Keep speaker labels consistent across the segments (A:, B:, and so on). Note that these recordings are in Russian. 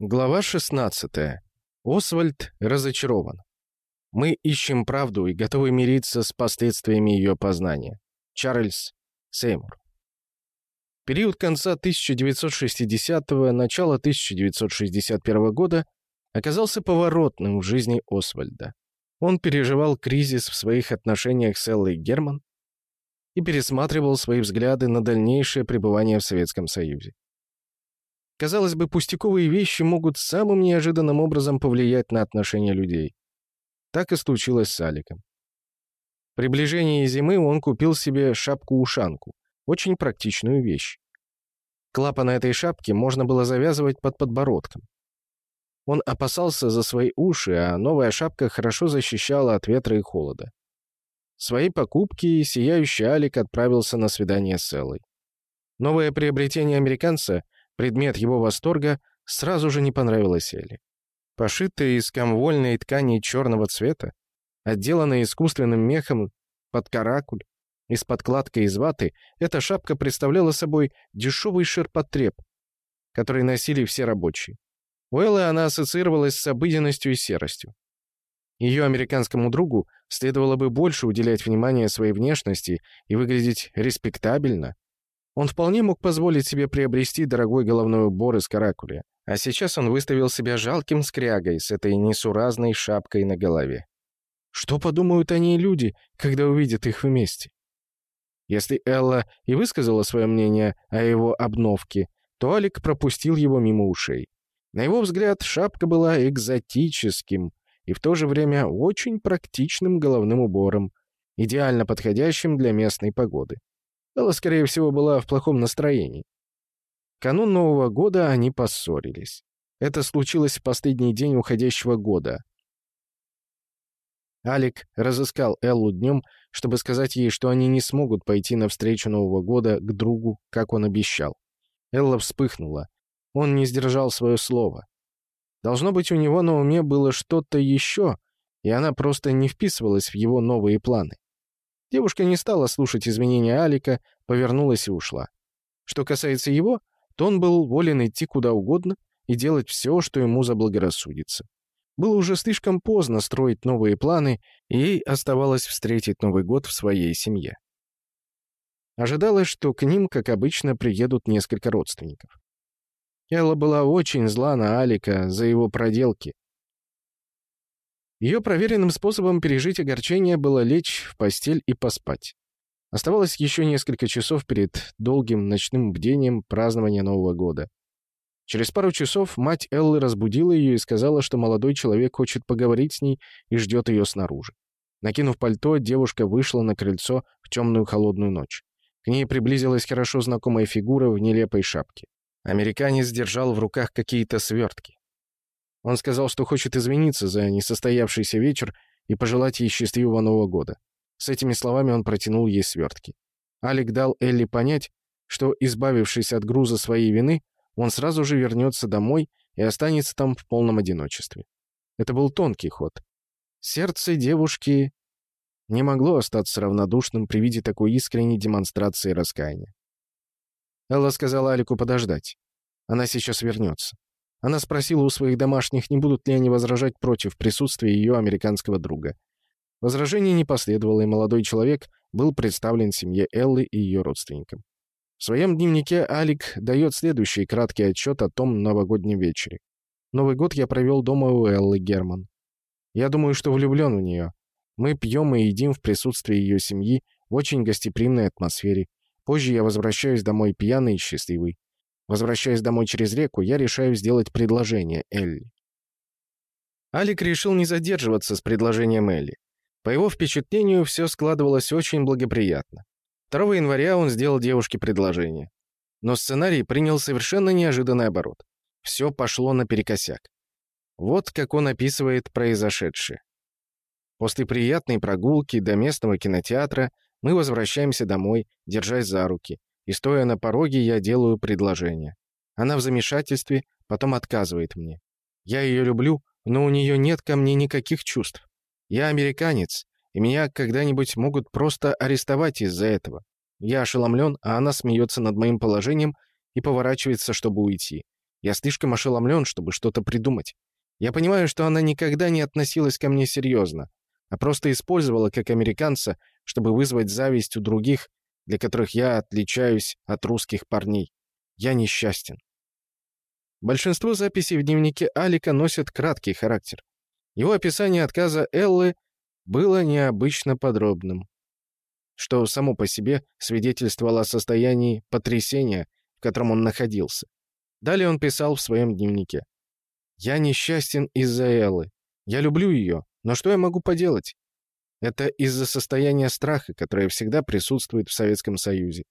A: Глава 16. Освальд разочарован. Мы ищем правду и готовы мириться с последствиями ее познания. Чарльз Сеймур. Период конца 1960-го, начала 1961 года оказался поворотным в жизни Освальда. Он переживал кризис в своих отношениях с Эллой Герман и пересматривал свои взгляды на дальнейшее пребывание в Советском Союзе. Казалось бы, пустяковые вещи могут самым неожиданным образом повлиять на отношения людей. Так и случилось с Аликом. При приближении зимы он купил себе шапку-ушанку, очень практичную вещь. Клапан этой шапки можно было завязывать под подбородком. Он опасался за свои уши, а новая шапка хорошо защищала от ветра и холода. Свои покупки сияющий Алик отправился на свидание с Эллой. Новое приобретение американца — Предмет его восторга сразу же не понравилось Элли. Пошитая из комвольной ткани черного цвета, отделанная искусственным мехом под каракуль и с подкладкой из ваты, эта шапка представляла собой дешевый ширпотреб, который носили все рабочие. У Эллы она ассоциировалась с обыденностью и серостью. Ее американскому другу следовало бы больше уделять внимание своей внешности и выглядеть респектабельно, он вполне мог позволить себе приобрести дорогой головной убор из каракуля, а сейчас он выставил себя жалким скрягой с этой несуразной шапкой на голове. Что подумают они люди, когда увидят их вместе? Если Элла и высказала свое мнение о его обновке, то Алик пропустил его мимо ушей. На его взгляд, шапка была экзотическим и в то же время очень практичным головным убором, идеально подходящим для местной погоды. Элла, скорее всего, была в плохом настроении. Канун Нового года они поссорились. Это случилось в последний день уходящего года. Алик разыскал Эллу днем, чтобы сказать ей, что они не смогут пойти на встречу Нового года к другу, как он обещал. Элла вспыхнула. Он не сдержал свое слово. Должно быть, у него на уме было что-то еще, и она просто не вписывалась в его новые планы. Девушка не стала слушать извинения Алика, повернулась и ушла. Что касается его, то он был волен идти куда угодно и делать все, что ему заблагорассудится. Было уже слишком поздно строить новые планы, и ей оставалось встретить Новый год в своей семье. Ожидалось, что к ним, как обычно, приедут несколько родственников. Элла была очень зла на Алика за его проделки, ее проверенным способом пережить огорчение было лечь в постель и поспать. Оставалось еще несколько часов перед долгим ночным бдением празднования Нового года. Через пару часов мать Эллы разбудила ее и сказала, что молодой человек хочет поговорить с ней и ждет ее снаружи. Накинув пальто, девушка вышла на крыльцо в темную холодную ночь. К ней приблизилась хорошо знакомая фигура в нелепой шапке. Американец держал в руках какие-то свертки. Он сказал, что хочет извиниться за несостоявшийся вечер и пожелать ей счастливого Нового года. С этими словами он протянул ей свертки. Алик дал Элли понять, что, избавившись от груза своей вины, он сразу же вернется домой и останется там в полном одиночестве. Это был тонкий ход. Сердце девушки не могло остаться равнодушным при виде такой искренней демонстрации раскаяния. Элла сказала Алику подождать. Она сейчас вернется. Она спросила у своих домашних, не будут ли они возражать против присутствия ее американского друга. Возражений не последовало, и молодой человек был представлен семье Эллы и ее родственникам. В своем дневнике Алик дает следующий краткий отчет о том новогоднем вечере. Новый год я провел дома у Эллы Герман. Я думаю, что влюблен в нее. Мы пьем и едим в присутствии ее семьи в очень гостеприимной атмосфере. Позже я возвращаюсь домой пьяный и счастливый. Возвращаясь домой через реку, я решаю сделать предложение Элли. Алик решил не задерживаться с предложением Элли. По его впечатлению, все складывалось очень благоприятно. 2 января он сделал девушке предложение. Но сценарий принял совершенно неожиданный оборот. Все пошло наперекосяк. Вот как он описывает произошедшее. После приятной прогулки до местного кинотеатра мы возвращаемся домой, держась за руки и, стоя на пороге, я делаю предложение. Она в замешательстве, потом отказывает мне. Я ее люблю, но у нее нет ко мне никаких чувств. Я американец, и меня когда-нибудь могут просто арестовать из-за этого. Я ошеломлен, а она смеется над моим положением и поворачивается, чтобы уйти. Я слишком ошеломлен, чтобы что-то придумать. Я понимаю, что она никогда не относилась ко мне серьезно, а просто использовала как американца, чтобы вызвать зависть у других, для которых я отличаюсь от русских парней. Я несчастен. Большинство записей в дневнике Алика носят краткий характер. Его описание отказа Эллы было необычно подробным, что само по себе свидетельствовало о состоянии потрясения, в котором он находился. Далее он писал в своем дневнике. «Я несчастен из-за Эллы. Я люблю ее, но что я могу поделать? Это из-за состояния страха, которое всегда присутствует в Советском Союзе.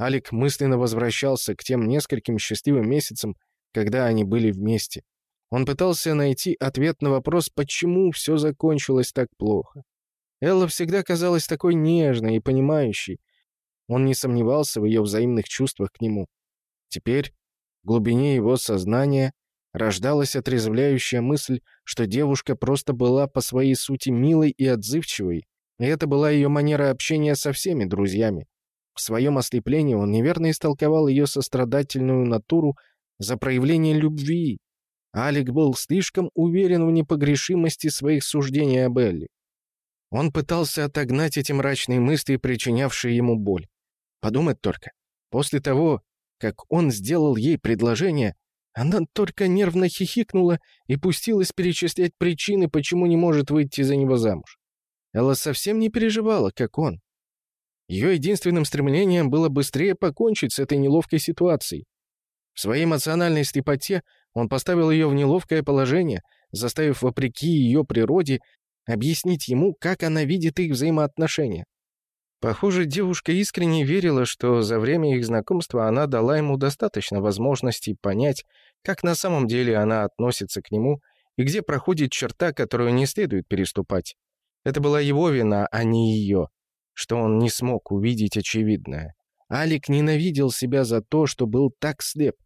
A: Алик мысленно возвращался к тем нескольким счастливым месяцам, когда они были вместе. Он пытался найти ответ на вопрос, почему все закончилось так плохо. Элла всегда казалась такой нежной и понимающей. Он не сомневался в ее взаимных чувствах к нему. Теперь, в глубине его сознания, рождалась отрезвляющая мысль, что девушка просто была по своей сути милой и отзывчивой, и это была ее манера общения со всеми друзьями. В своем ослеплении он неверно истолковал ее сострадательную натуру за проявление любви. Алик был слишком уверен в непогрешимости своих суждений об Элли. Он пытался отогнать эти мрачные мысли, причинявшие ему боль. Подумать только. После того, как он сделал ей предложение, она только нервно хихикнула и пустилась перечислять причины, почему не может выйти за него замуж. Элла совсем не переживала, как он. Ее единственным стремлением было быстрее покончить с этой неловкой ситуацией. В своей эмоциональной слепоте он поставил ее в неловкое положение, заставив, вопреки ее природе, объяснить ему, как она видит их взаимоотношения. Похоже, девушка искренне верила, что за время их знакомства она дала ему достаточно возможностей понять, как на самом деле она относится к нему и где проходит черта, которую не следует переступать. Это была его вина, а не ее, что он не смог увидеть очевидное. Алик ненавидел себя за то, что был так слеп.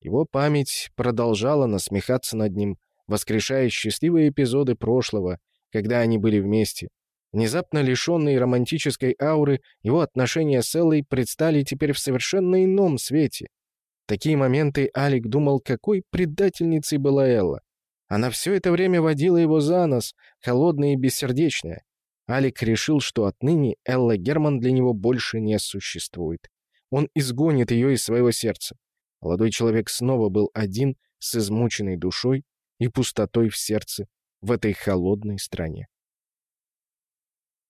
A: Его память продолжала насмехаться над ним, воскрешая счастливые эпизоды прошлого, когда они были вместе. Внезапно лишенные романтической ауры, его отношения с Эллой предстали теперь в совершенно ином свете. В такие моменты Алик думал, какой предательницей была Элла. Она все это время водила его за нос, холодная и бессердечная. Алик решил, что отныне Элла Герман для него больше не существует. Он изгонит ее из своего сердца. Молодой человек снова был один, с измученной душой и пустотой в сердце в этой холодной стране.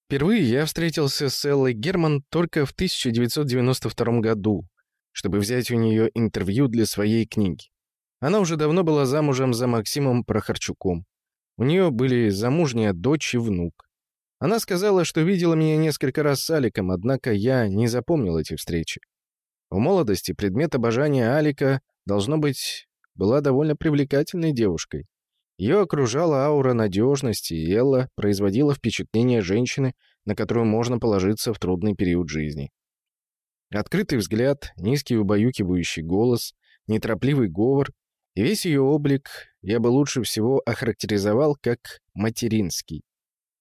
A: Впервые я встретился с Эллой Герман только в 1992 году, чтобы взять у нее интервью для своей книги. Она уже давно была замужем за Максимом Прохорчуком. У нее были замужняя дочь и внук. Она сказала, что видела меня несколько раз с Аликом, однако я не запомнил эти встречи. В молодости предмет обожания Алика, должно быть, была довольно привлекательной девушкой. Ее окружала аура надежности, и Элла производила впечатление женщины, на которую можно положиться в трудный период жизни. Открытый взгляд, низкий убаюкивающий голос, неторопливый говор и весь ее облик я бы лучше всего охарактеризовал как материнский.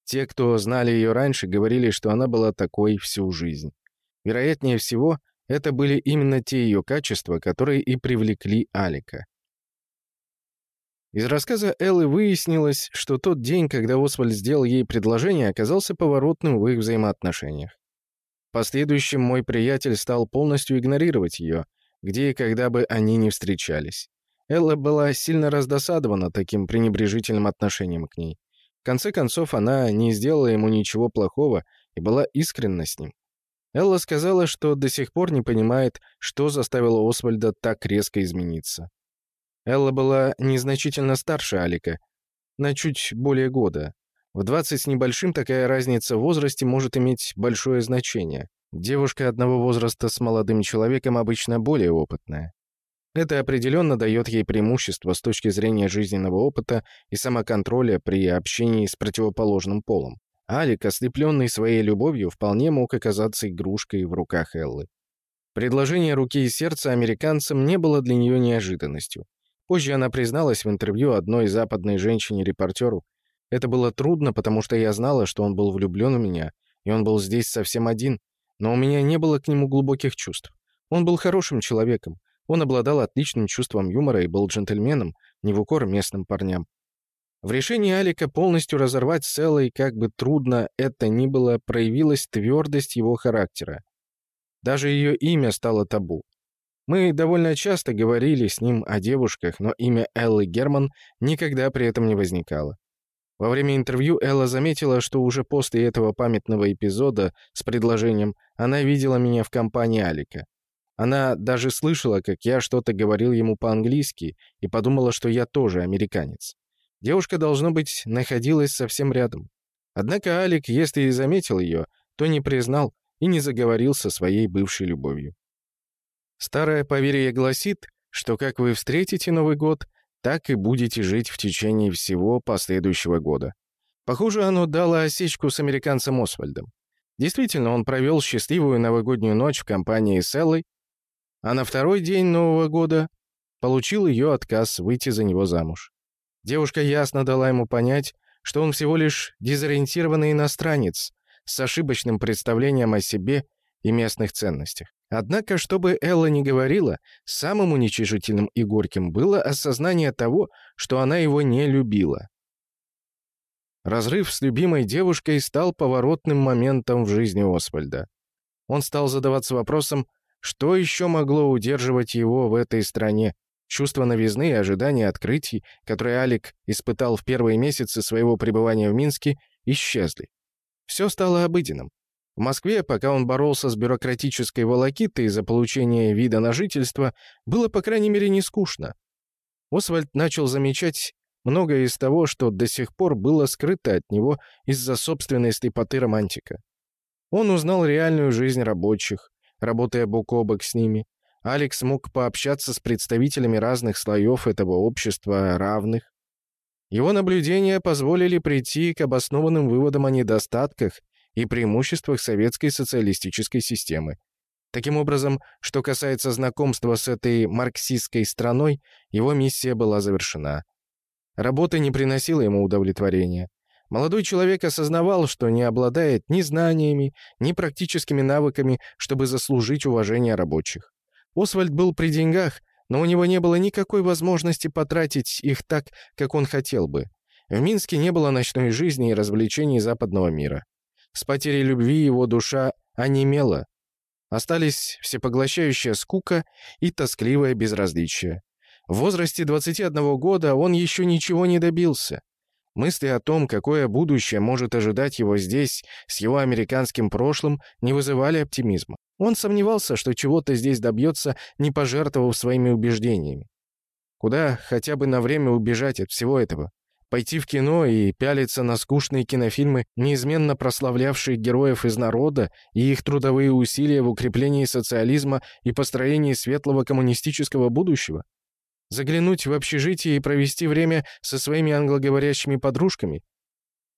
A: Те, кто знали ее раньше, говорили, что она была такой всю жизнь. Вероятнее всего, это были именно те ее качества, которые и привлекли Алика. Из рассказа Эллы выяснилось, что тот день, когда Освальд сделал ей предложение, оказался поворотным в их взаимоотношениях. В последующем мой приятель стал полностью игнорировать ее, где и когда бы они ни встречались. Элла была сильно раздосадована таким пренебрежительным отношением к ней. В конце концов, она не сделала ему ничего плохого и была искренна с ним. Элла сказала, что до сих пор не понимает, что заставило Освальда так резко измениться. Элла была незначительно старше Алика, на чуть более года. В 20 с небольшим такая разница в возрасте может иметь большое значение. Девушка одного возраста с молодым человеком обычно более опытная. Это определенно дает ей преимущество с точки зрения жизненного опыта и самоконтроля при общении с противоположным полом. Алик, ослепленный своей любовью, вполне мог оказаться игрушкой в руках Эллы. Предложение руки и сердца американцам не было для нее неожиданностью. Позже она призналась в интервью одной западной женщине-репортеру. Это было трудно, потому что я знала, что он был влюблен в меня, и он был здесь совсем один, но у меня не было к нему глубоких чувств. Он был хорошим человеком, Он обладал отличным чувством юмора и был джентльменом, не в укор местным парням. В решении Алика полностью разорвать с как бы трудно это ни было, проявилась твердость его характера. Даже ее имя стало табу. Мы довольно часто говорили с ним о девушках, но имя Эллы Герман никогда при этом не возникало. Во время интервью Элла заметила, что уже после этого памятного эпизода с предложением она видела меня в компании Алика. Она даже слышала, как я что-то говорил ему по-английски, и подумала, что я тоже американец. Девушка, должно быть, находилась совсем рядом. Однако Алик, если и заметил ее, то не признал и не заговорил со своей бывшей любовью. Старое поверье гласит, что как вы встретите Новый год, так и будете жить в течение всего последующего года. Похоже, оно дало осечку с американцем Освальдом. Действительно, он провел счастливую новогоднюю ночь в компании с Эллой, а на второй день Нового года получил ее отказ выйти за него замуж. Девушка ясно дала ему понять, что он всего лишь дезориентированный иностранец с ошибочным представлением о себе и местных ценностях. Однако, чтобы Элла не говорила, самым уничижительным и горьким было осознание того, что она его не любила. Разрыв с любимой девушкой стал поворотным моментом в жизни Освальда. Он стал задаваться вопросом, что еще могло удерживать его в этой стране, Чувство новизны и ожидания открытий, которые Алик испытал в первые месяцы своего пребывания в Минске, исчезли. Все стало обыденным. В Москве, пока он боролся с бюрократической волокитой за получение вида на жительство, было, по крайней мере, не скучно. Освальд начал замечать многое из того, что до сих пор было скрыто от него из-за собственной слепоты романтика. Он узнал реальную жизнь рабочих, работая бок о бок с ними, Алекс мог пообщаться с представителями разных слоев этого общества равных. Его наблюдения позволили прийти к обоснованным выводам о недостатках и преимуществах советской социалистической системы. Таким образом, что касается знакомства с этой марксистской страной, его миссия была завершена. Работа не приносила ему удовлетворения. Молодой человек осознавал, что не обладает ни знаниями, ни практическими навыками, чтобы заслужить уважение рабочих. Освальд был при деньгах, но у него не было никакой возможности потратить их так, как он хотел бы. В Минске не было ночной жизни и развлечений западного мира. С потерей любви его душа онемела. Остались всепоглощающая скука и тоскливое безразличие. В возрасте 21 года он еще ничего не добился. Мысли о том, какое будущее может ожидать его здесь, с его американским прошлым, не вызывали оптимизма. Он сомневался, что чего-то здесь добьется, не пожертвовав своими убеждениями. Куда хотя бы на время убежать от всего этого? Пойти в кино и пялиться на скучные кинофильмы, неизменно прославлявшие героев из народа и их трудовые усилия в укреплении социализма и построении светлого коммунистического будущего? Заглянуть в общежитие и провести время со своими англоговорящими подружками?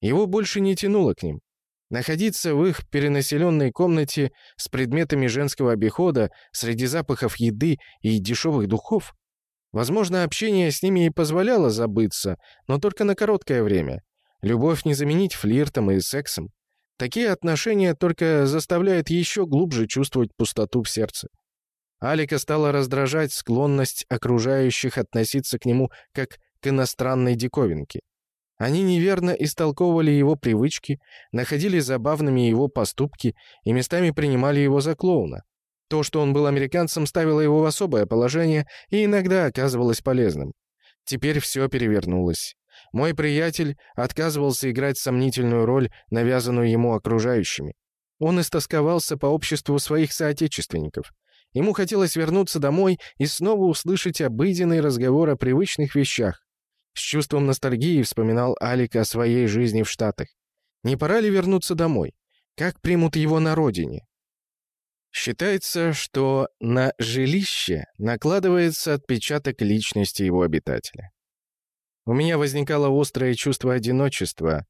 A: Его больше не тянуло к ним. Находиться в их перенаселенной комнате с предметами женского обихода среди запахов еды и дешевых духов? Возможно, общение с ними и позволяло забыться, но только на короткое время. Любовь не заменить флиртом и сексом. Такие отношения только заставляют еще глубже чувствовать пустоту в сердце. Алика стала раздражать склонность окружающих относиться к нему как к иностранной диковинке. Они неверно истолковывали его привычки, находили забавными его поступки и местами принимали его за клоуна. То, что он был американцем, ставило его в особое положение и иногда оказывалось полезным. Теперь все перевернулось. Мой приятель отказывался играть сомнительную роль, навязанную ему окружающими. Он истосковался по обществу своих соотечественников. Ему хотелось вернуться домой и снова услышать обыденный разговор о привычных вещах. С чувством ностальгии вспоминал Алик о своей жизни в Штатах. Не пора ли вернуться домой? Как примут его на родине? Считается, что на жилище накладывается отпечаток личности его обитателя. У меня возникало острое чувство одиночества,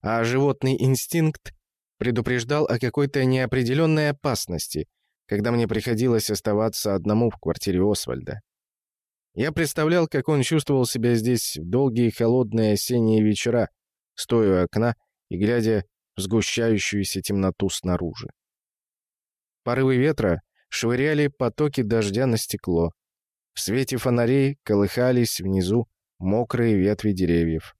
A: а животный инстинкт предупреждал о какой-то неопределенной опасности, когда мне приходилось оставаться одному в квартире Освальда. Я представлял, как он чувствовал себя здесь в долгие холодные осенние вечера, стоя у окна и глядя в сгущающуюся темноту снаружи. Порывы ветра швыряли потоки дождя на стекло. В свете фонарей колыхались внизу мокрые ветви деревьев.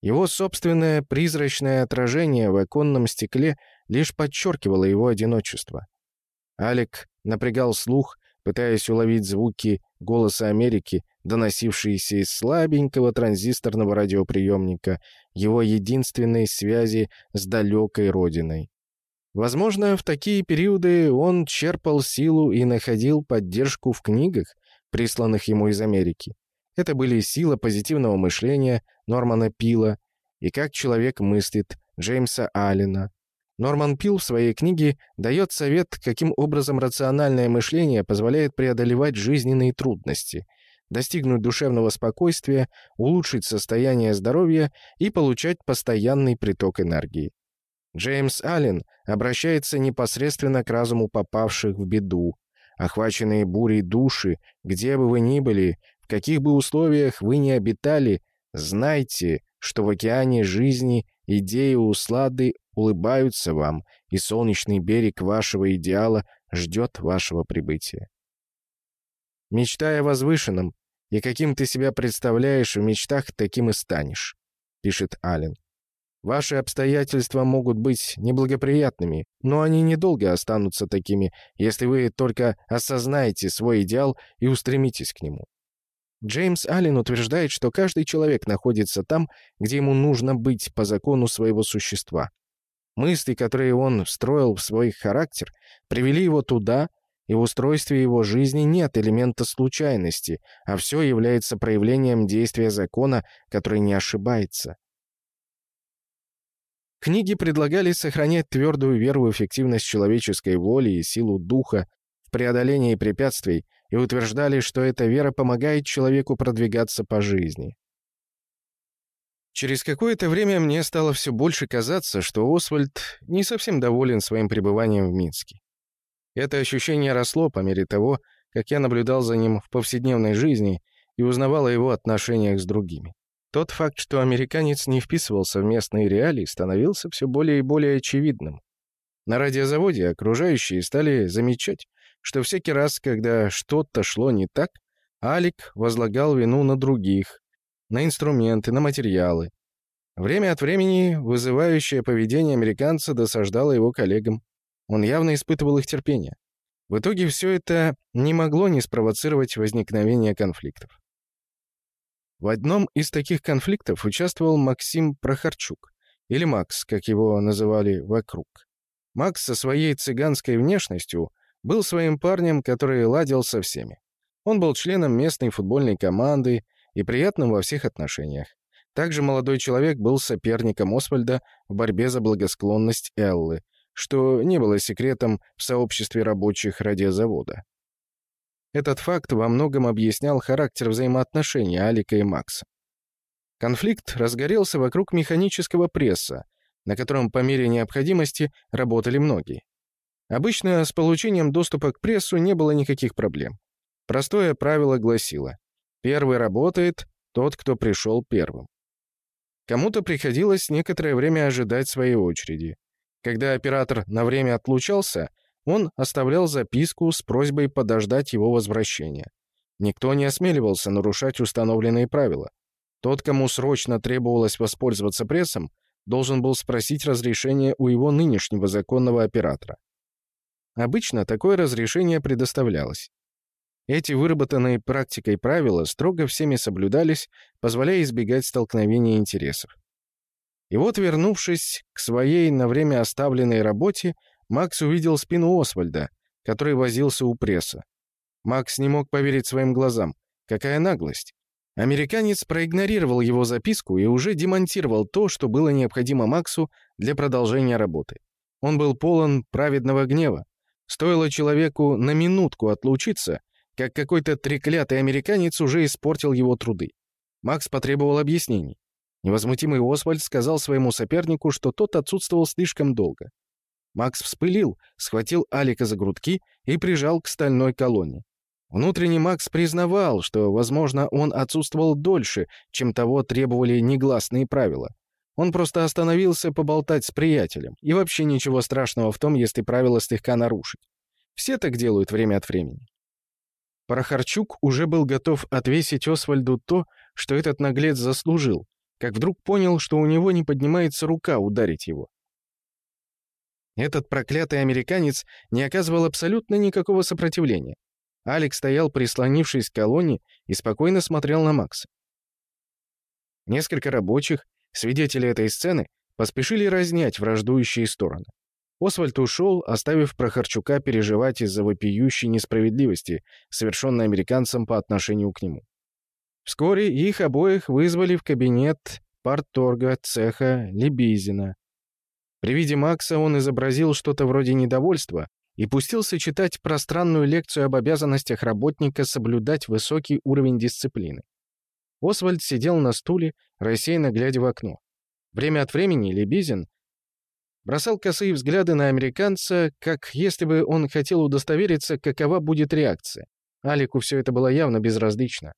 A: Его собственное призрачное отражение в оконном стекле лишь подчеркивало его одиночество. Алик напрягал слух, пытаясь уловить звуки голоса Америки, доносившиеся из слабенького транзисторного радиоприемника, его единственной связи с далекой родиной. Возможно, в такие периоды он черпал силу и находил поддержку в книгах, присланных ему из Америки. Это были «Сила позитивного мышления» Нормана Пила и «Как человек мыслит» Джеймса Аллена. Норман Пил в своей книге дает совет, каким образом рациональное мышление позволяет преодолевать жизненные трудности, достигнуть душевного спокойствия, улучшить состояние здоровья и получать постоянный приток энергии. Джеймс Аллен обращается непосредственно к разуму попавших в беду, охваченные бурей души, где бы вы ни были, в каких бы условиях вы ни обитали, знайте, что в океане жизни идеи услады улыбаются вам, и солнечный берег вашего идеала ждет вашего прибытия. Мечтая о возвышенном, и каким ты себя представляешь в мечтах, таким и станешь, пишет Аллен. Ваши обстоятельства могут быть неблагоприятными, но они недолго останутся такими, если вы только осознаете свой идеал и устремитесь к нему. Джеймс Аллен утверждает, что каждый человек находится там, где ему нужно быть по закону своего существа. Мысли, которые он встроил в свой характер, привели его туда, и в устройстве его жизни нет элемента случайности, а все является проявлением действия закона, который не ошибается. Книги предлагали сохранять твердую веру в эффективность человеческой воли и силу духа в преодолении препятствий и утверждали, что эта вера помогает человеку продвигаться по жизни. Через какое-то время мне стало все больше казаться, что Освальд не совсем доволен своим пребыванием в Минске. Это ощущение росло по мере того, как я наблюдал за ним в повседневной жизни и узнавал о его отношениях с другими. Тот факт, что американец не вписывался в местные реалии, становился все более и более очевидным. На радиозаводе окружающие стали замечать, что всякий раз, когда что-то шло не так, Алик возлагал вину на других, на инструменты, на материалы. Время от времени вызывающее поведение американца досаждало его коллегам. Он явно испытывал их терпение. В итоге все это не могло не спровоцировать возникновение конфликтов. В одном из таких конфликтов участвовал Максим Прохорчук, или Макс, как его называли вокруг. Макс со своей цыганской внешностью был своим парнем, который ладил со всеми. Он был членом местной футбольной команды и приятным во всех отношениях. Также молодой человек был соперником Освальда в борьбе за благосклонность Эллы, что не было секретом в сообществе рабочих радиозавода. Этот факт во многом объяснял характер взаимоотношений Алика и Макса. Конфликт разгорелся вокруг механического пресса, на котором по мере необходимости работали многие. Обычно с получением доступа к прессу не было никаких проблем. Простое правило гласило «Первый работает тот, кто пришел первым». Кому-то приходилось некоторое время ожидать своей очереди. Когда оператор на время отлучался, он оставлял записку с просьбой подождать его возвращения. Никто не осмеливался нарушать установленные правила. Тот, кому срочно требовалось воспользоваться прессом, должен был спросить разрешение у его нынешнего законного оператора. Обычно такое разрешение предоставлялось. Эти выработанные практикой правила строго всеми соблюдались, позволяя избегать столкновения интересов. И вот, вернувшись к своей на время оставленной работе, Макс увидел спину Освальда, который возился у пресса. Макс не мог поверить своим глазам. Какая наглость! Американец проигнорировал его записку и уже демонтировал то, что было необходимо Максу для продолжения работы. Он был полон праведного гнева. Стоило человеку на минутку отлучиться, как какой-то треклятый американец уже испортил его труды. Макс потребовал объяснений. Невозмутимый Освальд сказал своему сопернику, что тот отсутствовал слишком долго. Макс вспылил, схватил Алика за грудки и прижал к стальной колонне. Внутренний Макс признавал, что, возможно, он отсутствовал дольше, чем того требовали негласные правила. Он просто остановился поболтать с приятелем, и вообще ничего страшного в том, если правила слегка нарушить. Все так делают время от времени. Прохорчук уже был готов отвесить Освальду то, что этот наглец заслужил, как вдруг понял, что у него не поднимается рука ударить его. Этот проклятый американец не оказывал абсолютно никакого сопротивления. Алекс стоял, прислонившись к колонне, и спокойно смотрел на Макса. Несколько рабочих, свидетели этой сцены, поспешили разнять враждующие стороны. Освальд ушел, оставив Прохорчука переживать из-за вопиющей несправедливости, совершенной американцем по отношению к нему. Вскоре их обоих вызвали в кабинет парторга цеха Лебизина. При виде Макса он изобразил что-то вроде недовольства и пустился читать пространную лекцию об обязанностях работника соблюдать высокий уровень дисциплины. Освальд сидел на стуле, рассеянно глядя в окно. Время от времени Лебизин бросал косые взгляды на американца, как если бы он хотел удостовериться, какова будет реакция. Алику все это было явно безразлично.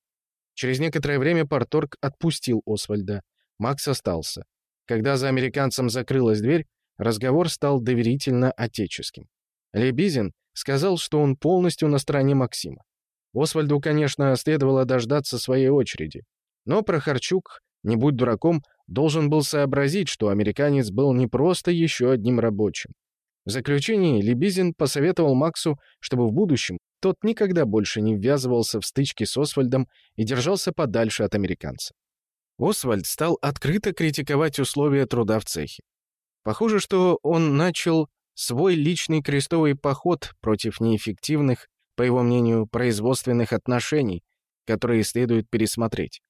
A: Через некоторое время Порторг отпустил Освальда. Макс остался. Когда за американцем закрылась дверь, разговор стал доверительно отеческим. Лебизин сказал, что он полностью на стороне Максима. Освальду, конечно, следовало дождаться своей очереди. Но Прохорчук, не будь дураком, должен был сообразить, что американец был не просто еще одним рабочим. В заключении Лебизин посоветовал Максу, чтобы в будущем тот никогда больше не ввязывался в стычки с Освальдом и держался подальше от американца. Освальд стал открыто критиковать условия труда в цехе. Похоже, что он начал свой личный крестовый поход против неэффективных, по его мнению, производственных отношений, которые следует пересмотреть.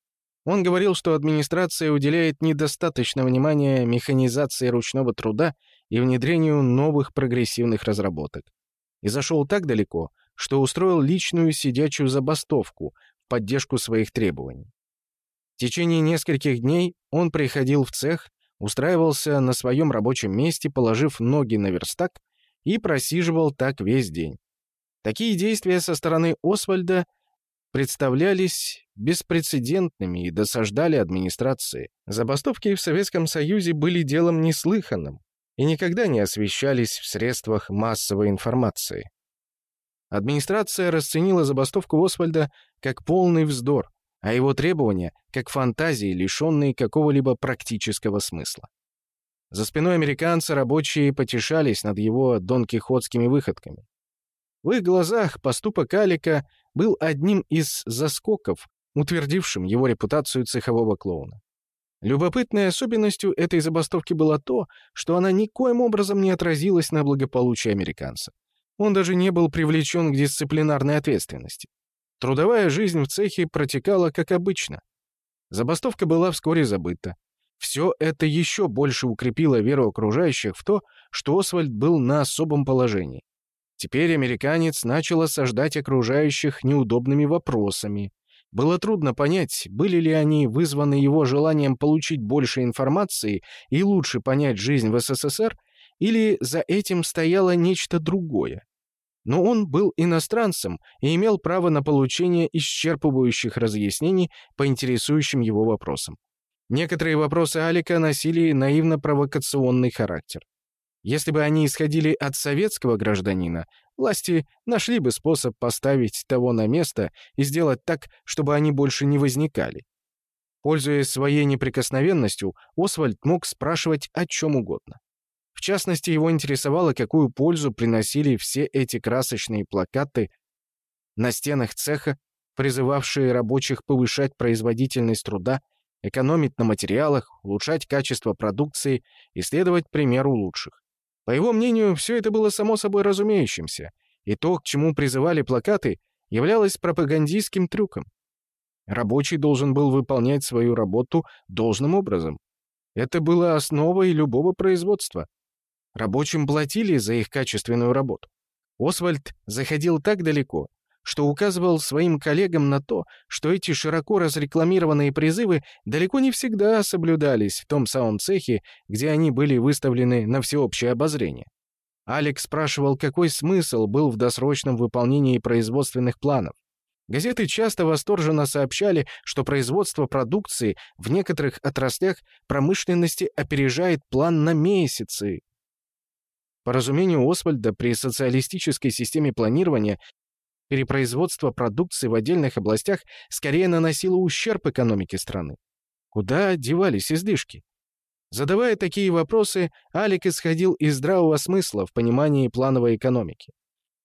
A: Он говорил, что администрация уделяет недостаточно внимания механизации ручного труда и внедрению новых прогрессивных разработок. И зашел так далеко, что устроил личную сидячую забастовку в поддержку своих требований. В течение нескольких дней он приходил в цех, устраивался на своем рабочем месте, положив ноги на верстак, и просиживал так весь день. Такие действия со стороны Освальда представлялись беспрецедентными и досаждали администрации. Забастовки в Советском Союзе были делом неслыханным и никогда не освещались в средствах массовой информации. Администрация расценила забастовку Освальда как полный вздор, а его требования — как фантазии, лишенные какого-либо практического смысла. За спиной американца рабочие потешались над его донкихотскими выходками. В их глазах поступок Алика был одним из заскоков, утвердившим его репутацию цехового клоуна. Любопытной особенностью этой забастовки было то, что она никоим образом не отразилась на благополучии американца. Он даже не был привлечен к дисциплинарной ответственности. Трудовая жизнь в цехе протекала как обычно. Забастовка была вскоре забыта. Все это еще больше укрепило веру окружающих в то, что Освальд был на особом положении. Теперь американец начал осаждать окружающих неудобными вопросами. Было трудно понять, были ли они вызваны его желанием получить больше информации и лучше понять жизнь в СССР, или за этим стояло нечто другое. Но он был иностранцем и имел право на получение исчерпывающих разъяснений по интересующим его вопросам. Некоторые вопросы Алика носили наивно-провокационный характер. Если бы они исходили от советского гражданина, власти нашли бы способ поставить того на место и сделать так, чтобы они больше не возникали. Пользуясь своей неприкосновенностью, Освальд мог спрашивать о чем угодно. В частности, его интересовало, какую пользу приносили все эти красочные плакаты на стенах цеха, призывавшие рабочих повышать производительность труда, экономить на материалах, улучшать качество продукции и следовать примеру лучших. По его мнению, все это было само собой разумеющимся, и то, к чему призывали плакаты, являлось пропагандистским трюком. Рабочий должен был выполнять свою работу должным образом. Это было основой любого производства. Рабочим платили за их качественную работу. Освальд заходил так далеко, что указывал своим коллегам на то, что эти широко разрекламированные призывы далеко не всегда соблюдались в том самом цехе, где они были выставлены на всеобщее обозрение. Алекс спрашивал, какой смысл был в досрочном выполнении производственных планов. Газеты часто восторженно сообщали, что производство продукции в некоторых отраслях промышленности опережает план на месяцы. По разумению Освальда, при социалистической системе планирования перепроизводство продукции в отдельных областях скорее наносило ущерб экономике страны. Куда девались излишки? Задавая такие вопросы, Алик исходил из здравого смысла в понимании плановой экономики.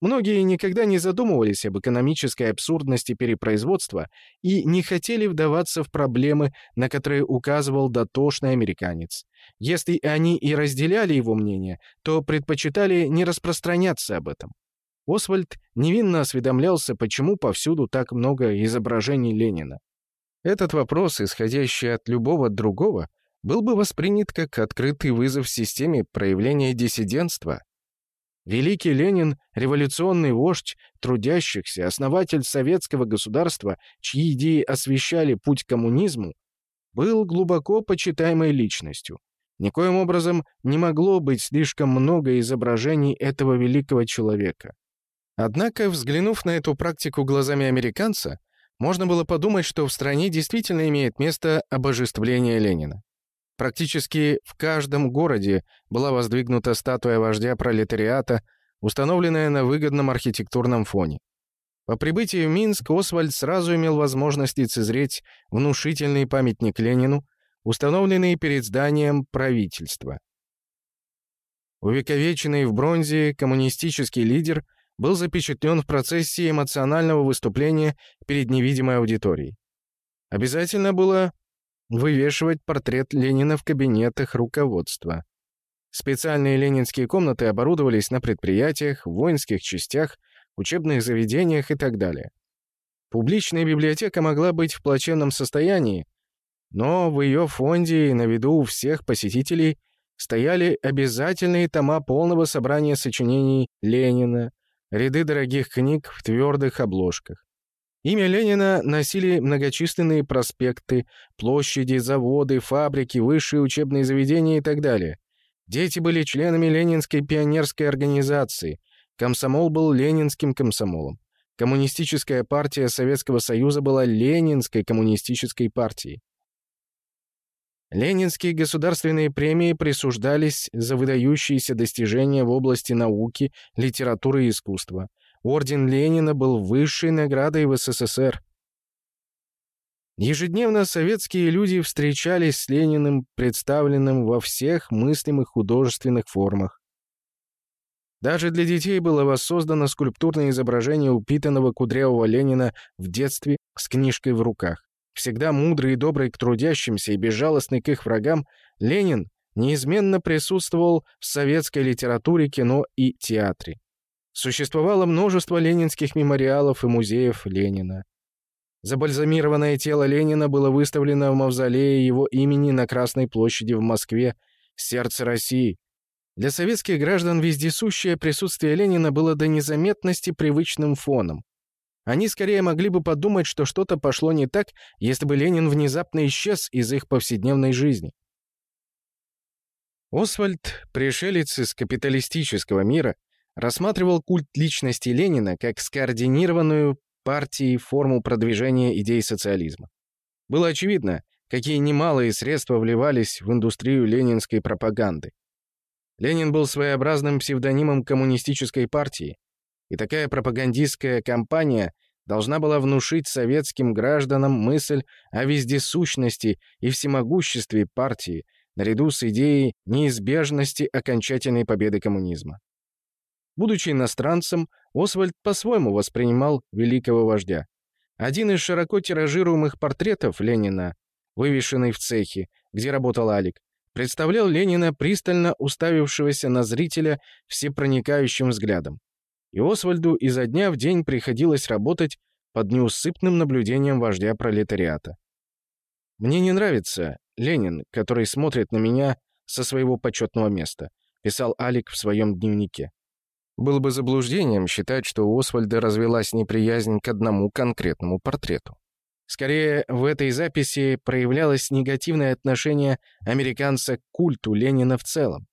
A: Многие никогда не задумывались об экономической абсурдности перепроизводства и не хотели вдаваться в проблемы, на которые указывал дотошный американец. Если они и разделяли его мнение, то предпочитали не распространяться об этом. Освальд невинно осведомлялся, почему повсюду так много изображений Ленина. Этот вопрос, исходящий от любого другого, был бы воспринят как открытый вызов системе проявления диссидентства, Великий Ленин — революционный вождь трудящихся, основатель советского государства, чьи идеи освещали путь к коммунизму, был глубоко почитаемой личностью. Никоим образом не могло быть слишком много изображений этого великого человека. Однако, взглянув на эту практику глазами американца, можно было подумать, что в стране действительно имеет место обожествление Ленина. Практически в каждом городе была воздвигнута статуя вождя пролетариата, установленная на выгодном архитектурном фоне. По прибытии в Минск Освальд сразу имел возможность лицезреть внушительный памятник Ленину, установленный перед зданием правительства. Увековеченный в бронзе коммунистический лидер был запечатлен в процессе эмоционального выступления перед невидимой аудиторией. Обязательно было вывешивать портрет Ленина в кабинетах руководства. Специальные ленинские комнаты оборудовались на предприятиях, воинских частях, учебных заведениях и так далее. Публичная библиотека могла быть в плачевном состоянии, но в ее фонде и на виду у всех посетителей стояли обязательные тома полного собрания сочинений Ленина, ряды дорогих книг в твердых обложках. Имя Ленина носили многочисленные проспекты, площади, заводы, фабрики, высшие учебные заведения и так далее. Дети были членами Ленинской пионерской организации. Комсомол был ленинским комсомолом. Коммунистическая партия Советского Союза была Ленинской коммунистической партией. Ленинские государственные премии присуждались за выдающиеся достижения в области науки, литературы и искусства. Орден Ленина был высшей наградой в СССР. Ежедневно советские люди встречались с Лениным, представленным во всех мыслимых художественных формах. Даже для детей было воссоздано скульптурное изображение упитанного кудрявого Ленина в детстве с книжкой в руках. Всегда мудрый и добрый к трудящимся и безжалостный к их врагам, Ленин неизменно присутствовал в советской литературе, кино и театре. Существовало множество ленинских мемориалов и музеев Ленина. Забальзамированное тело Ленина было выставлено в мавзолее его имени на Красной площади в Москве, сердце России. Для советских граждан вездесущее присутствие Ленина было до незаметности привычным фоном. Они скорее могли бы подумать, что что-то пошло не так, если бы Ленин внезапно исчез из их повседневной жизни. Освальд, пришелец из капиталистического мира, рассматривал культ личности Ленина как скоординированную партией форму продвижения идей социализма. Было очевидно, какие немалые средства вливались в индустрию ленинской пропаганды. Ленин был своеобразным псевдонимом коммунистической партии, и такая пропагандистская кампания должна была внушить советским гражданам мысль о вездесущности и всемогуществе партии наряду с идеей неизбежности окончательной победы коммунизма. Будучи иностранцем, Освальд по-своему воспринимал великого вождя. Один из широко тиражируемых портретов Ленина, вывешенный в цехе, где работал Алик, представлял Ленина пристально уставившегося на зрителя всепроникающим взглядом. И Освальду изо дня в день приходилось работать под неусыпным наблюдением вождя пролетариата. «Мне не нравится Ленин, который смотрит на меня со своего почетного места», писал Алик в своем дневнике. Было бы заблуждением считать, что у Освальда развелась неприязнь к одному конкретному портрету. Скорее, в этой записи проявлялось негативное отношение американца к культу Ленина в целом.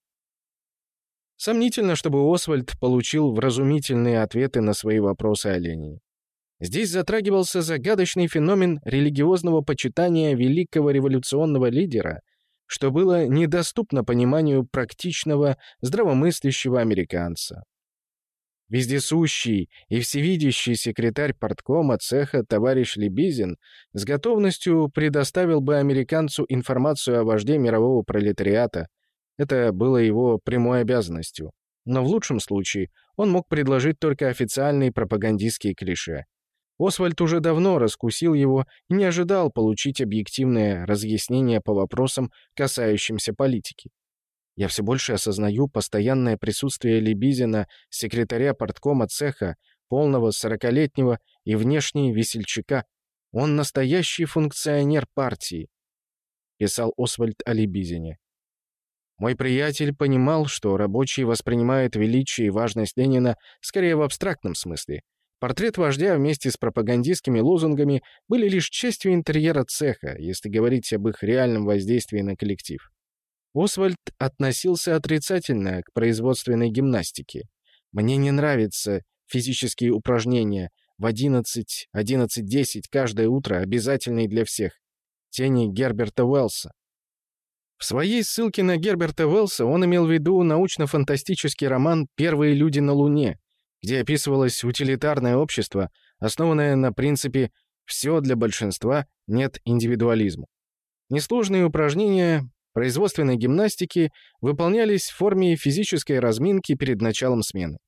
A: Сомнительно, чтобы Освальд получил вразумительные ответы на свои вопросы о Ленине. Здесь затрагивался загадочный феномен религиозного почитания великого революционного лидера, что было недоступно пониманию практичного, здравомыслящего американца. Вездесущий и всевидящий секретарь порткома цеха товарищ Лебизин с готовностью предоставил бы американцу информацию о вожде мирового пролетариата. Это было его прямой обязанностью. Но в лучшем случае он мог предложить только официальные пропагандистские клише. Освальд уже давно раскусил его и не ожидал получить объективное разъяснение по вопросам, касающимся политики. Я все больше осознаю постоянное присутствие Лебизина, секретаря порткома цеха, полного сорокалетнего и внешне весельчака. Он настоящий функционер партии», — писал Освальд о Лебизине. Мой приятель понимал, что рабочие воспринимают величие и важность Ленина скорее в абстрактном смысле. Портрет вождя вместе с пропагандистскими лозунгами были лишь частью интерьера цеха, если говорить об их реальном воздействии на коллектив. Освальд относился отрицательно к производственной гимнастике. «Мне не нравятся физические упражнения в 11, 11-10 каждое утро, обязательные для всех. Тени Герберта Уэллса». В своей ссылке на Герберта Уэллса он имел в виду научно-фантастический роман «Первые люди на Луне», где описывалось утилитарное общество, основанное на принципе «все для большинства, нет индивидуализму». Несложные упражнения производственной гимнастики выполнялись в форме физической разминки перед началом смены.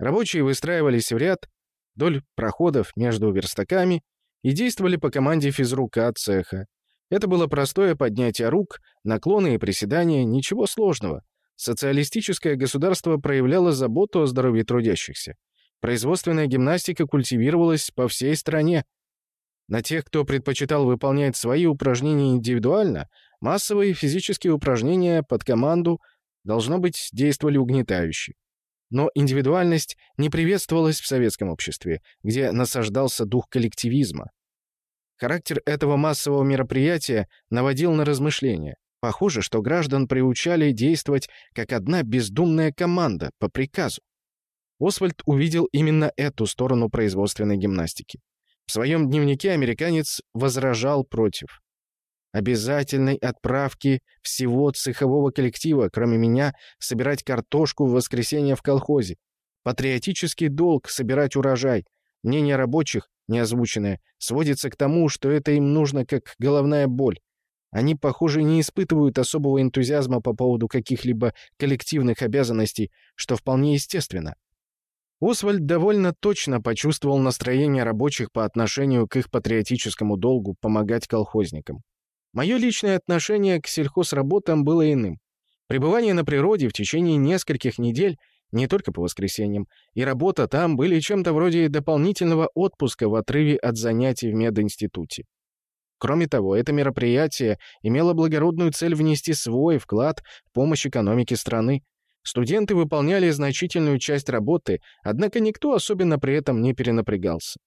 A: Рабочие выстраивались в ряд вдоль проходов между верстаками и действовали по команде физрука цеха. Это было простое поднятие рук, наклоны и приседания, ничего сложного. Социалистическое государство проявляло заботу о здоровье трудящихся. Производственная гимнастика культивировалась по всей стране. На тех, кто предпочитал выполнять свои упражнения индивидуально, Массовые физические упражнения под команду, должно быть, действовали угнетающе. Но индивидуальность не приветствовалась в советском обществе, где насаждался дух коллективизма. Характер этого массового мероприятия наводил на размышления. Похоже, что граждан приучали действовать как одна бездумная команда по приказу. Освальд увидел именно эту сторону производственной гимнастики. В своем дневнике американец возражал против обязательной отправки всего цехового коллектива, кроме меня, собирать картошку в воскресенье в колхозе. Патриотический долг — собирать урожай. Мнение рабочих, не озвученное, сводится к тому, что это им нужно как головная боль. Они, похоже, не испытывают особого энтузиазма по поводу каких-либо коллективных обязанностей, что вполне естественно. Освальд довольно точно почувствовал настроение рабочих по отношению к их патриотическому долгу помогать колхозникам. Мое личное отношение к сельхозработам было иным. Пребывание на природе в течение нескольких недель, не только по воскресеньям, и работа там были чем-то вроде дополнительного отпуска в отрыве от занятий в мединституте. Кроме того, это мероприятие имело благородную цель внести свой вклад в помощь экономике страны. Студенты выполняли значительную часть работы, однако никто особенно при этом не перенапрягался.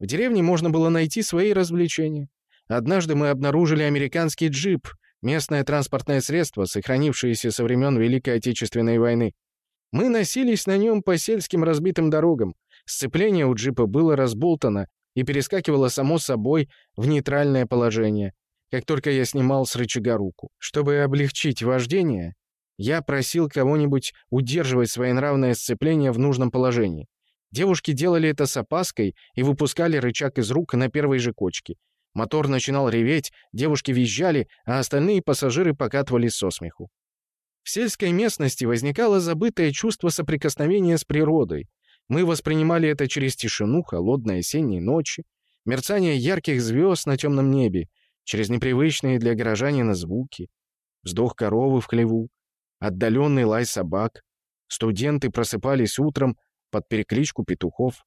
A: В деревне можно было найти свои развлечения. Однажды мы обнаружили американский джип, местное транспортное средство, сохранившееся со времен Великой Отечественной войны. Мы носились на нем по сельским разбитым дорогам. Сцепление у джипа было разболтано и перескакивало само собой в нейтральное положение, как только я снимал с рычага руку. Чтобы облегчить вождение, я просил кого-нибудь удерживать своенравное сцепление в нужном положении. Девушки делали это с опаской и выпускали рычаг из рук на первой же кочке. Мотор начинал реветь, девушки визжали, а остальные пассажиры покатывались со смеху. В сельской местности возникало забытое чувство соприкосновения с природой. Мы воспринимали это через тишину холодной осенней ночи, мерцание ярких звезд на темном небе, через непривычные для горожанина звуки, вздох коровы в хлеву, отдаленный лай собак. Студенты просыпались утром под перекличку петухов,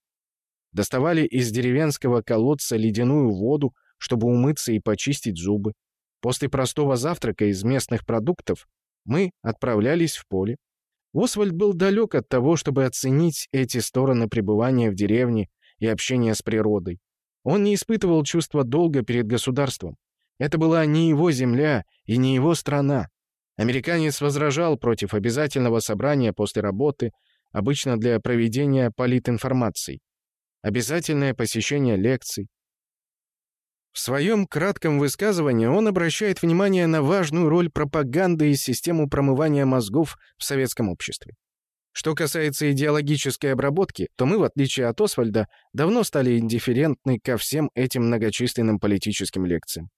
A: доставали из деревенского колодца ледяную воду, чтобы умыться и почистить зубы. После простого завтрака из местных продуктов мы отправлялись в поле. Освальд был далек от того, чтобы оценить эти стороны пребывания в деревне и общения с природой. Он не испытывал чувства долга перед государством. Это была не его земля и не его страна. Американец возражал против обязательного собрания после работы, обычно для проведения политинформации. Обязательное посещение лекций, в своем кратком высказывании он обращает внимание на важную роль пропаганды и систему промывания мозгов в советском обществе. Что касается идеологической обработки, то мы, в отличие от Освальда, давно стали индифферентны ко всем этим многочисленным политическим лекциям.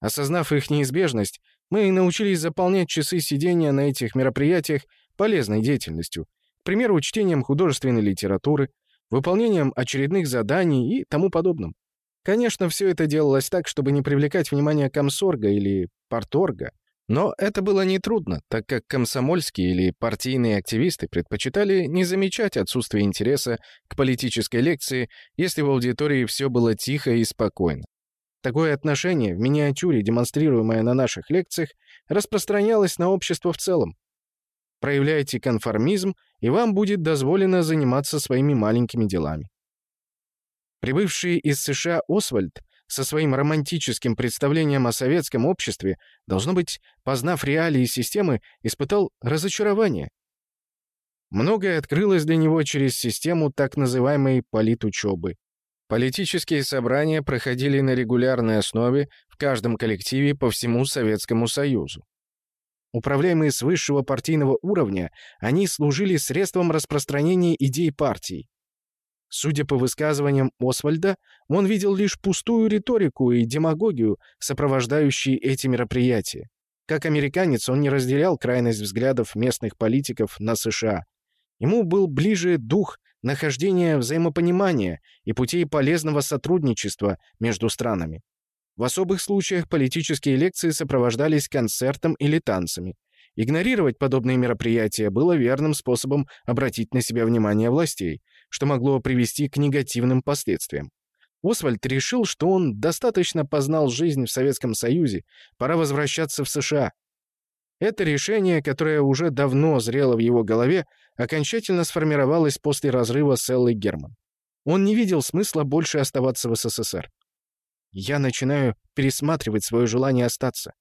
A: Осознав их неизбежность, мы научились заполнять часы сидения на этих мероприятиях полезной деятельностью, к примеру, чтением художественной литературы, выполнением очередных заданий и тому подобным. Конечно, все это делалось так, чтобы не привлекать внимание комсорга или порторга, но это было нетрудно, так как комсомольские или партийные активисты предпочитали не замечать отсутствие интереса к политической лекции, если в аудитории все было тихо и спокойно. Такое отношение, в миниатюре, демонстрируемое на наших лекциях, распространялось на общество в целом. Проявляйте конформизм, и вам будет дозволено заниматься своими маленькими делами. Прибывший из США Освальд со своим романтическим представлением о советском обществе, должно быть, познав реалии системы, испытал разочарование. Многое открылось для него через систему так называемой политучебы. Политические собрания проходили на регулярной основе в каждом коллективе по всему Советскому Союзу. Управляемые с высшего партийного уровня, они служили средством распространения идей партии. Судя по высказываниям Освальда, он видел лишь пустую риторику и демагогию, сопровождающие эти мероприятия. Как американец, он не разделял крайность взглядов местных политиков на США. Ему был ближе дух нахождения взаимопонимания и путей полезного сотрудничества между странами. В особых случаях политические лекции сопровождались концертом или танцами. Игнорировать подобные мероприятия было верным способом обратить на себя внимание властей, что могло привести к негативным последствиям. Освальд решил, что он достаточно познал жизнь в Советском Союзе, пора возвращаться в США. Это решение, которое уже давно зрело в его голове, окончательно сформировалось после разрыва с Эллой Герман. Он не видел смысла больше оставаться в СССР. Я начинаю пересматривать свое желание остаться.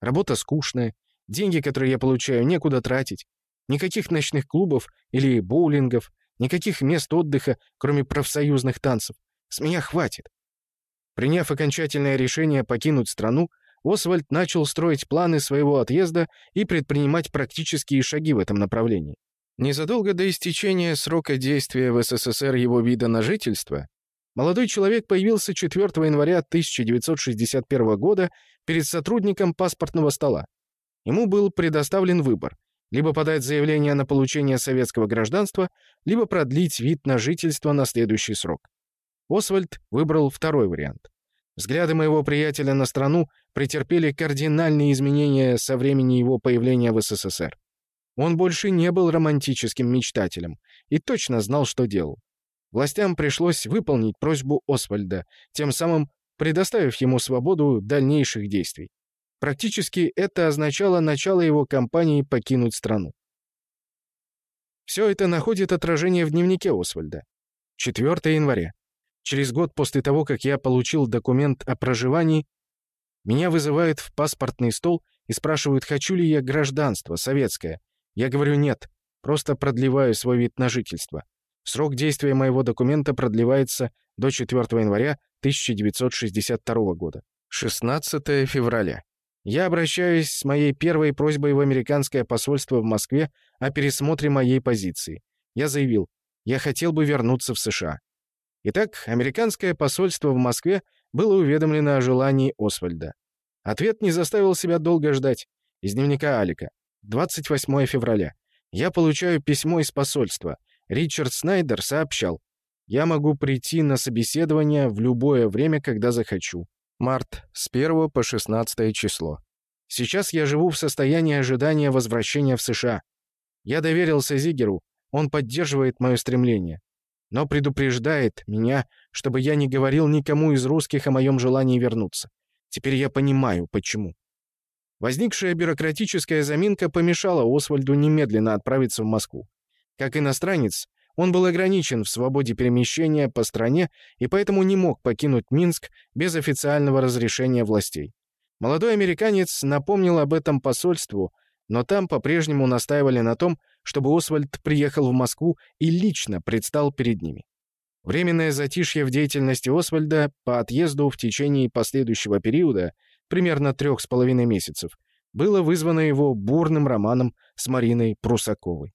A: Работа скучная, деньги, которые я получаю, некуда тратить. Никаких ночных клубов или боулингов, никаких мест отдыха, кроме профсоюзных танцев. С меня хватит. Приняв окончательное решение покинуть страну, Освальд начал строить планы своего отъезда и предпринимать практические шаги в этом направлении. Незадолго до истечения срока действия в СССР его вида на жительство, молодой человек появился 4 января 1961 года перед сотрудником паспортного стола. Ему был предоставлен выбор – либо подать заявление на получение советского гражданства, либо продлить вид на жительство на следующий срок. Освальд выбрал второй вариант. Взгляды моего приятеля на страну претерпели кардинальные изменения со времени его появления в СССР. Он больше не был романтическим мечтателем и точно знал, что делал. Властям пришлось выполнить просьбу Освальда, тем самым предоставив ему свободу дальнейших действий. Практически это означало начало его кампании покинуть страну. Все это находит отражение в дневнике Освальда. 4 января. Через год после того, как я получил документ о проживании, меня вызывают в паспортный стол и спрашивают, хочу ли я гражданство, советское. Я говорю нет, просто продлеваю свой вид на жительство. Срок действия моего документа продлевается до 4 января 1962 года. 16 февраля. Я обращаюсь с моей первой просьбой в американское посольство в Москве о пересмотре моей позиции. Я заявил, я хотел бы вернуться в США. Итак, американское посольство в Москве было уведомлено о желании Освальда. Ответ не заставил себя долго ждать. Из дневника Алика. 28 февраля. Я получаю письмо из посольства. Ричард Снайдер сообщал. Я могу прийти на собеседование в любое время, когда захочу. Март, с 1 по 16 число. Сейчас я живу в состоянии ожидания возвращения в США. Я доверился Зигеру, он поддерживает мое стремление. Но предупреждает меня, чтобы я не говорил никому из русских о моем желании вернуться. Теперь я понимаю, почему. Возникшая бюрократическая заминка помешала Освальду немедленно отправиться в Москву. Как иностранец, он был ограничен в свободе перемещения по стране и поэтому не мог покинуть Минск без официального разрешения властей. Молодой американец напомнил об этом посольству, но там по-прежнему настаивали на том, чтобы Освальд приехал в Москву и лично предстал перед ними. Временное затишье в деятельности Освальда по отъезду в течение последующего периода, примерно трех с половиной месяцев, было вызвано его бурным романом с Мариной Прусаковой.